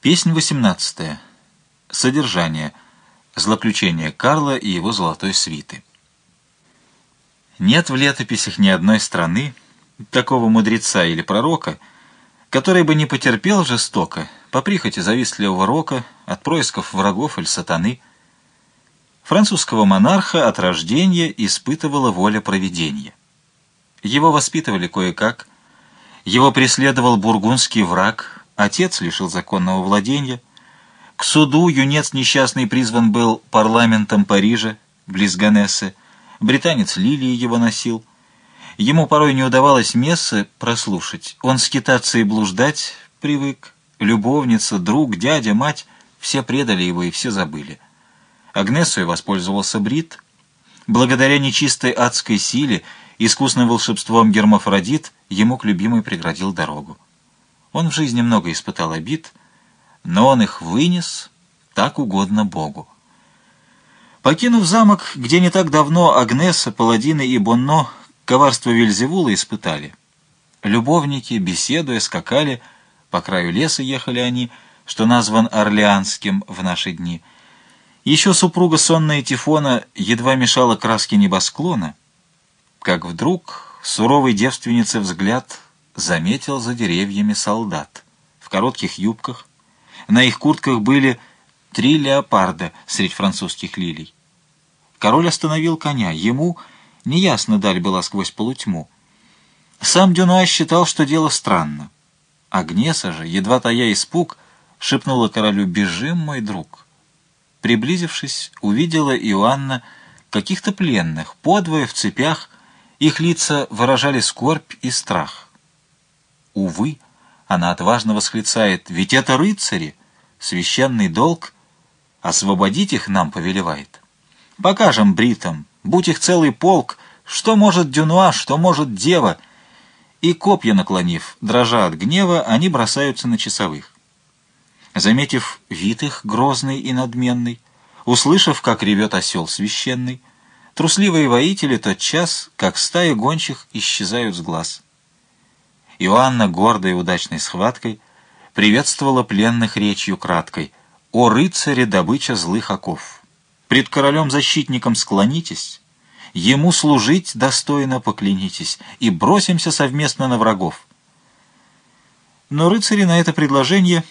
Песнь 18. Содержание. Злоключение Карла и его золотой свиты. Нет в летописях ни одной страны, такого мудреца или пророка, который бы не потерпел жестоко, по прихоти завистливого рока, от происков врагов или сатаны. Французского монарха от рождения испытывала воля провидения. Его воспитывали кое-как, его преследовал бургундский враг, отец лишил законного владения. К суду юнец несчастный призван был парламентом Парижа, близ Ганессы. Британец Лилии его носил. Ему порой не удавалось мессы прослушать. Он скитаться и блуждать привык. Любовница, друг, дядя, мать — все предали его и все забыли. Агнесой воспользовался Брит. Благодаря нечистой адской силе Искусным волшебством Гермафродит ему к любимой преградил дорогу. Он в жизни много испытал обид, но он их вынес так угодно Богу. Покинув замок, где не так давно Агнеса, Паладины и Бонно коварство Вильзевула испытали, любовники, беседуя, скакали, по краю леса ехали они, что назван Орлеанским в наши дни. Еще супруга сонная Тифона едва мешала краске небосклона — как вдруг суровый девственницы взгляд заметил за деревьями солдат в коротких юбках. На их куртках были три леопарда среди французских лилий. Король остановил коня. Ему неясно даль была сквозь полутьму. Сам Дюнуа считал, что дело странно. Агнеса же, едва тая испуг, шепнула королю «Бежим, мой друг». Приблизившись, увидела Иоанна каких-то пленных, подвое в цепях, их лица выражали скорбь и страх. Увы, она отважно восклицает, ведь это рыцари, священный долг, освободить их нам повелевает. Покажем бритам, будь их целый полк, что может Дюнуа, что может дева. И копья наклонив, дрожа от гнева, они бросаются на часовых. Заметив вид их грозный и надменный, услышав, как ревет осел священный, Трусливые воители тот час, как стаи гончих, исчезают с глаз. Иоанна, гордой и удачной схваткой, приветствовала пленных речью краткой. «О рыцаре, добыча злых оков! Пред королем-защитником склонитесь, ему служить достойно поклянитесь, и бросимся совместно на врагов». Но рыцари на это предложение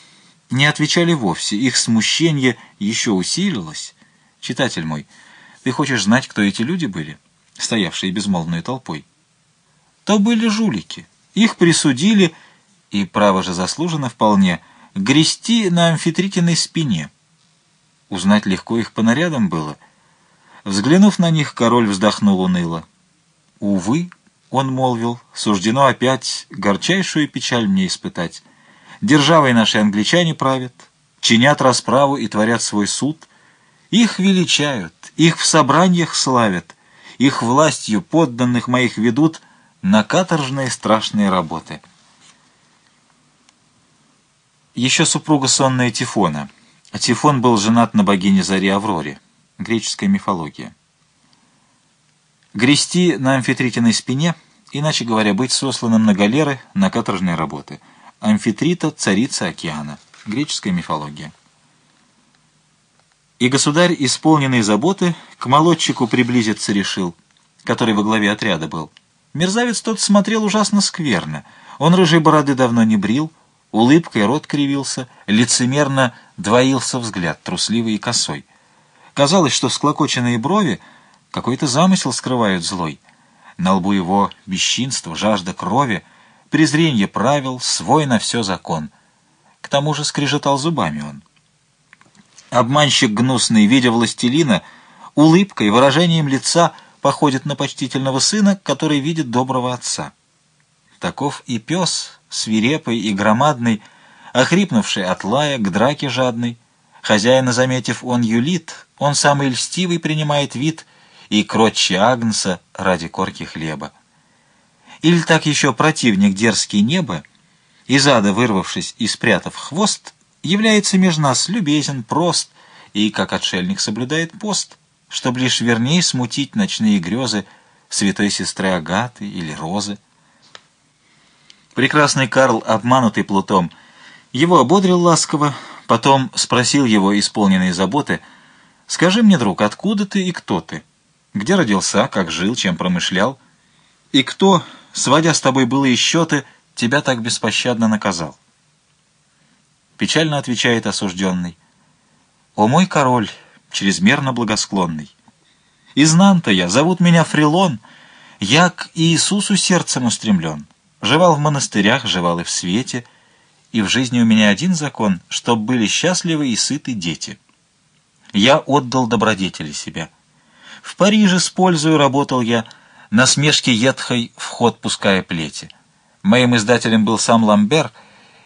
не отвечали вовсе, их смущение еще усилилось. Читатель мой — ты хочешь знать, кто эти люди были, стоявшие безмолвной толпой? То были жулики. Их присудили, и право же заслужено вполне, грести на амфитритиной спине. Узнать легко их по нарядам было. Взглянув на них, король вздохнул уныло. «Увы», — он молвил, — «суждено опять горчайшую печаль мне испытать. Державой наши англичане правят, чинят расправу и творят свой суд. Их величают, их в собраниях славят, их властью подданных моих ведут на каторжные страшные работы. Еще супруга сонная Тифона. Тифон был женат на богине Заре Авроре. Греческая мифология. Грести на амфитритиной спине, иначе говоря, быть сосланным на галеры на каторжные работы. Амфитрита — царица океана. Греческая мифология. И государь, исполненный заботы, к молодчику приблизиться решил, который во главе отряда был. Мерзавец тот смотрел ужасно скверно. Он рыжей бороды давно не брил, улыбкой рот кривился, лицемерно двоился взгляд, трусливый и косой. Казалось, что всклокоченные брови какой-то замысел скрывают злой. На лбу его бесчинство, жажда крови, презренье правил, свой на все закон. К тому же скрежетал зубами он. Обманщик гнусный, видя властелина, улыбкой, выражением лица походит на почтительного сына, который видит доброго отца. Таков и пес, свирепый и громадный, охрипнувший от лая, к драке жадный. Хозяина, заметив, он юлит, он самый льстивый принимает вид и кротче Агнца ради корки хлеба. Или так еще противник дерзкий неба, из ада вырвавшись и спрятав хвост, является между нас любезен, прост и, как отшельник, соблюдает пост, чтобы лишь вернее смутить ночные грезы святой сестры Агаты или Розы. Прекрасный Карл, обманутый плутом, его ободрил ласково, Потом спросил его, исполненные заботы, «Скажи мне, друг, откуда ты и кто ты? Где родился, как жил, чем промышлял? И кто, сводя с тобой былые счеты, тебя так беспощадно наказал?» Печально отвечает осужденный, «О мой король, чрезмерно благосклонный! Изнан-то я, зовут меня Фрилон, я к Иисусу сердцем устремлен, жевал в монастырях, жевал и в свете — и в жизни у меня один закон, чтоб были счастливы и сыты дети. Я отдал добродетели себя. В Париже с пользою работал я, на смешке едхой вход пуская плети. Моим издателем был сам Ламбер,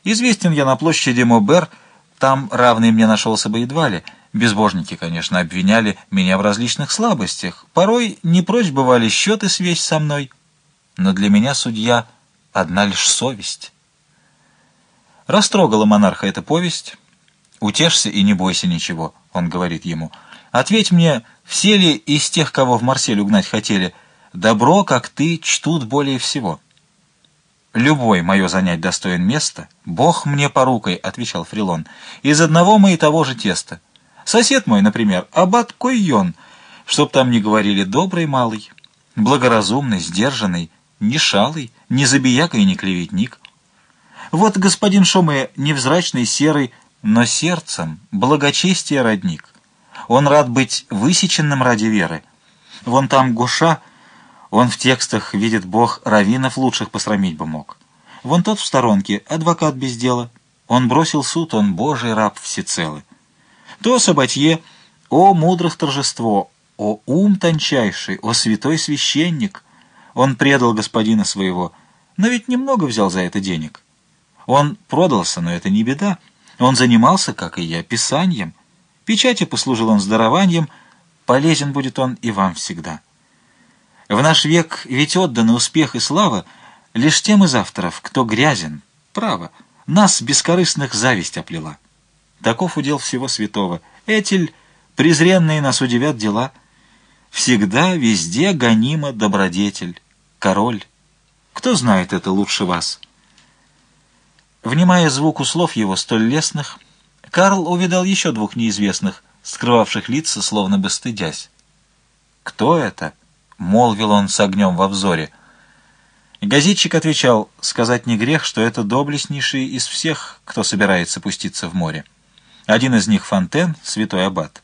известен я на площади Мобер, там равный мне нашелся бы едва ли. Безбожники, конечно, обвиняли меня в различных слабостях. Порой не прочь бывали счеты свесть со мной. Но для меня судья — одна лишь совесть». Растрогала монарха эта повесть. «Утешься и не бойся ничего», — он говорит ему. «Ответь мне, все ли из тех, кого в Марсель угнать хотели, добро, как ты, чтут более всего?» «Любой мое занять достоин места. Бог мне порукой», — отвечал Фрилон. «Из одного мы и того же теста. Сосед мой, например, аббат Койон, чтоб там не говорили добрый малый, благоразумный, сдержанный, не шалый, не забияка и не клеветник». Вот господин Шоме невзрачный, серый, но сердцем благочестие родник. Он рад быть высеченным ради веры. Вон там Гоша, он в текстах видит Бог раввинов лучших посрамить бы мог. Вон тот в сторонке, адвокат без дела. Он бросил суд, он божий раб всецелый. То Сабатье, о мудрых торжество, о ум тончайший, о святой священник. Он предал господина своего, но ведь немного взял за это денег. Он продался, но это не беда. Он занимался, как и я, писанием. Печати послужил он здорованием, полезен будет он и вам всегда. В наш век ведь отданы успех и слава лишь тем из авторов, кто грязен, право, нас, бескорыстных, зависть оплела. Таков удел всего святого. Этель, презренные нас удивят дела. Всегда, везде гонима добродетель, король. Кто знает это лучше вас?» Внимая звуку слов его, столь лестных, Карл увидал еще двух неизвестных, скрывавших лица, словно бы стыдясь. «Кто это?» — молвил он с огнем во взоре. Газетчик отвечал, сказать не грех, что это доблестнейший из всех, кто собирается пуститься в море. Один из них — Фонтен, святой аббат.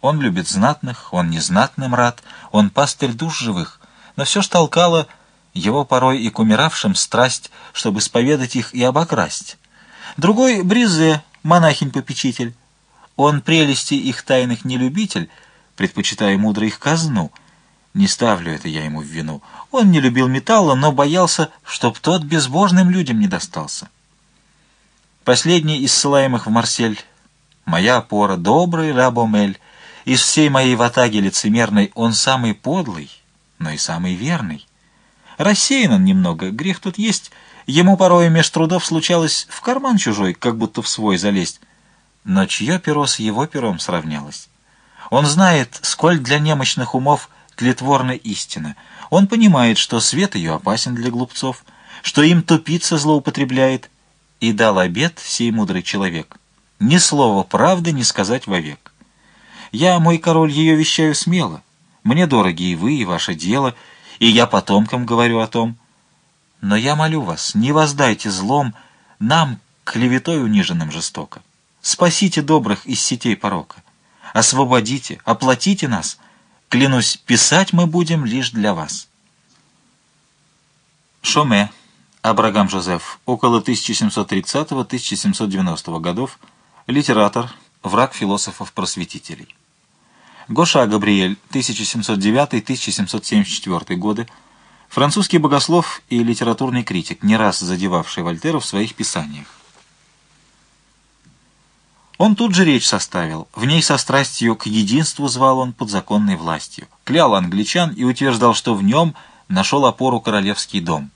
Он любит знатных, он незнатным рад, он пастырь душ живых, но все ж толкало его порой и к умиравшим страсть, чтобы споведать их и обокрасть. Другой — Бризе, монахинь-попечитель. Он прелести их тайных не любитель, предпочитая мудро их казну. Не ставлю это я ему в вину. Он не любил металла, но боялся, чтоб тот безбожным людям не достался. Последний из ссылаемых в Марсель — моя опора, добрый Рабомель. Из всей моей ватаги лицемерной он самый подлый, но и самый верный. Рассеян он немного, грех тут есть. Ему порой меж трудов случалось в карман чужой, как будто в свой залезть. Но чье перо с его пером сравнялось? Он знает, сколь для немощных умов тлетворна истина. Он понимает, что свет ее опасен для глупцов, что им тупица злоупотребляет, и дал обет сей мудрый человек. Ни слова правды не сказать вовек. Я, мой король, ее вещаю смело. Мне дороги и вы, и ваше дело — и я потомкам говорю о том. Но я молю вас, не воздайте злом нам, клеветой униженным жестоко. Спасите добрых из сетей порока. Освободите, оплатите нас. Клянусь, писать мы будем лишь для вас. Шоме, Абрагам Жозеф, около 1730-1790 годов, литератор, враг философов-просветителей. Гоша Габриэль, 1709-1774 годы, французский богослов и литературный критик, не раз задевавший Вольтера в своих писаниях. Он тут же речь составил, в ней со страстью к единству звал он под законной властью, клял англичан и утверждал, что в нем нашел опору королевский дом.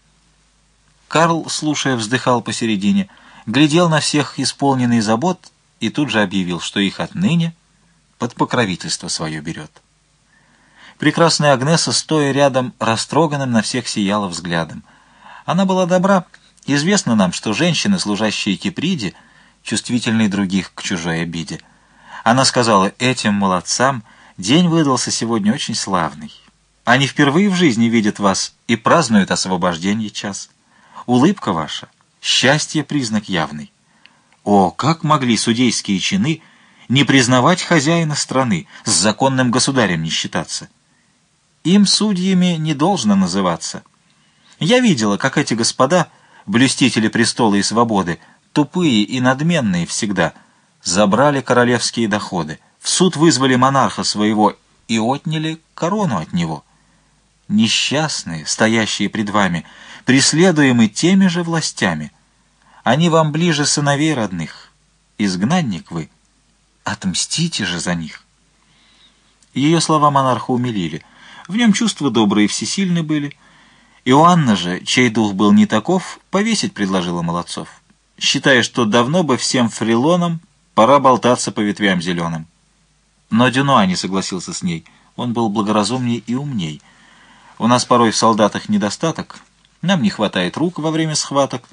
Карл, слушая, вздыхал посередине, глядел на всех исполненный забот и тут же объявил, что их отныне под покровительство свое берет. Прекрасная Агнеса, стоя рядом, растроганным на всех сияла взглядом. Она была добра. Известно нам, что женщины, служащие Киприде, чувствительной других к чужой обиде. Она сказала, этим молодцам день выдался сегодня очень славный. Они впервые в жизни видят вас и празднуют освобождение час. Улыбка ваша — счастье признак явный. О, как могли судейские чины не признавать хозяина страны, с законным государем не считаться? Им судьями не должно называться. Я видела, как эти господа, блюстители престола и свободы, тупые и надменные всегда, забрали королевские доходы, в суд вызвали монарха своего и отняли корону от него. Несчастные, стоящие пред вами, преследуемы теми же властями. Они вам ближе сыновей родных. Изгнанник вы. Отмстите же за них. Ее слова монарха умилили. В нем чувства добрые всесильны были. Иоанна же, чей дух был не таков, повесить предложила молодцов, считая, что давно бы всем фрилонам пора болтаться по ветвям зеленым. Но Дюнуа не согласился с ней. Он был благоразумней и умней. У нас порой в солдатах недостаток, нам не хватает рук во время схваток.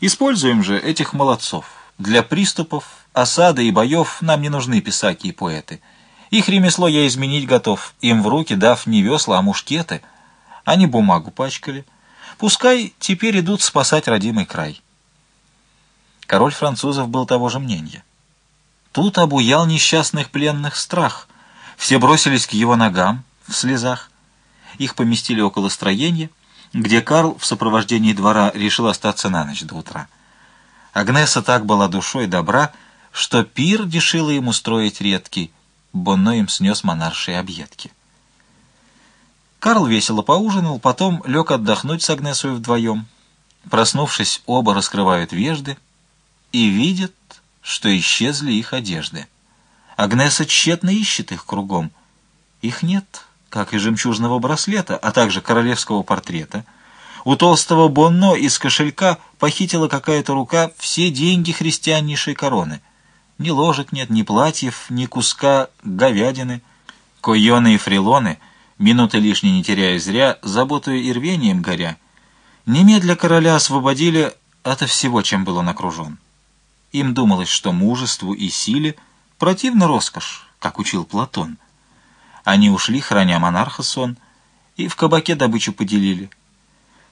Используем же этих молодцов. Для приступов, осады и боев нам не нужны писаки и поэты. Их ремесло я изменить готов, им в руки дав не весла, а мушкеты. Они бумагу пачкали. Пускай теперь идут спасать родимый край. Король французов был того же мнения. Тут обуял несчастных пленных страх. Все бросились к его ногам в слезах. Их поместили около строения, где Карл в сопровождении двора решил остаться на ночь до утра. Агнеса так была душой добра, что пир дешило ему строить редкий, Бонно им снес монаршие объедки. Карл весело поужинал, потом лег отдохнуть с Агнесой вдвоем. Проснувшись, оба раскрывают вежды и видят, что исчезли их одежды. Агнеса тщетно ищет их кругом. Их нет как и жемчужного браслета, а также королевского портрета. У толстого Бонно из кошелька похитила какая-то рука все деньги христианнейшей короны. Ни ложек нет, ни платьев, ни куска говядины. Койоны и фрилоны, минуты лишней не теряя зря, заботою и рвением горя, немедля короля освободили ото всего, чем был он окружен. Им думалось, что мужеству и силе противна роскошь, как учил Платон — они ушли, храня монарха сон, и в кабаке добычу поделили.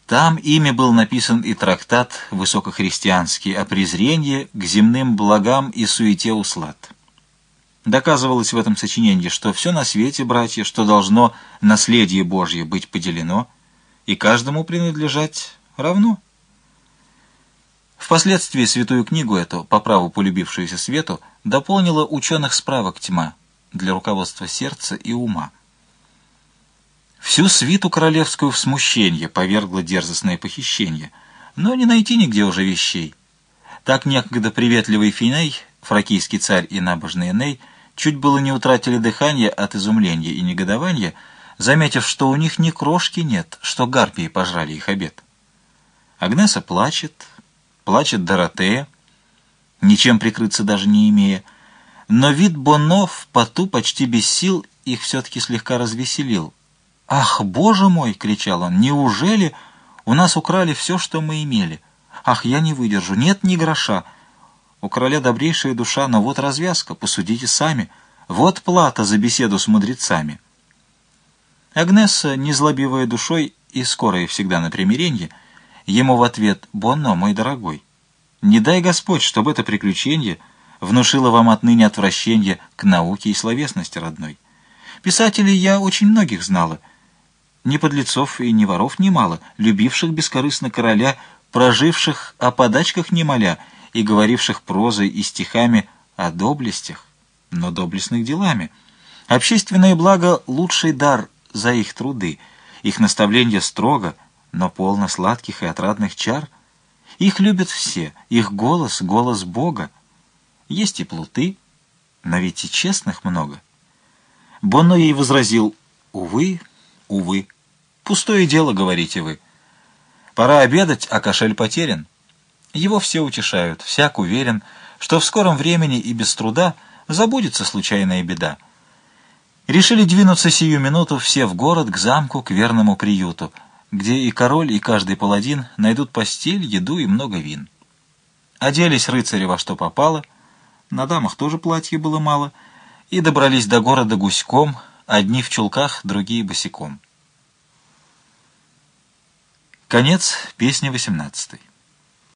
Там ими был написан и трактат высокохристианский о презрении к земным благам и суете услад. Доказывалось в этом сочинении, что все на свете, братья, что должно наследие Божье быть поделено и каждому принадлежать равно. Впоследствии святую книгу эту, по праву полюбившуюся свету, дополнила ученых справок тьма – для руководства сердца и ума. Всю свиту королевскую в смущение повергло дерзостное похищение, но не найти нигде уже вещей. Так некогда приветливый Финей, фракийский царь и набожный Эней, чуть было не утратили дыхание от изумления и негодования, заметив, что у них ни крошки нет, что гарпии пожрали их обед. Агнеса плачет, плачет Доротея, ничем прикрыться даже не имея, но вид Боно в поту почти без сил их все-таки слегка развеселил. «Ах, боже мой!» — кричал он. «Неужели у нас украли все, что мы имели? Ах, я не выдержу! Нет ни гроша! У короля добрейшая душа, но вот развязка, посудите сами. Вот плата за беседу с мудрецами». Агнесса, незлобивая душой и скорая всегда на примиренье, ему в ответ «Бонно, мой дорогой, не дай Господь, чтобы это приключение...» внушила вам отныне отвращение к науке и словесности родной. Писателей я очень многих знала, ни подлецов и ни воров немало, любивших бескорыстно короля, проживших о подачках немаля и говоривших прозой и стихами о доблестях, но доблестных делами. Общественное благо — лучший дар за их труды, их наставление строго, но полно сладких и отрадных чар. Их любят все, их голос — голос Бога. Есть и плуты, но ведь и честных много. Бонно ей возразил, увы, увы, пустое дело, говорите вы. Пора обедать, а кошель потерян. Его все утешают, всяк уверен, что в скором времени и без труда забудется случайная беда. Решили двинуться сию минуту все в город, к замку, к верному приюту, где и король, и каждый паладин найдут постель, еду и много вин. Оделись рыцари во что попало, на дамах тоже платья было мало, и добрались до города гуськом, одни в чулках, другие босиком. Конец песни 18.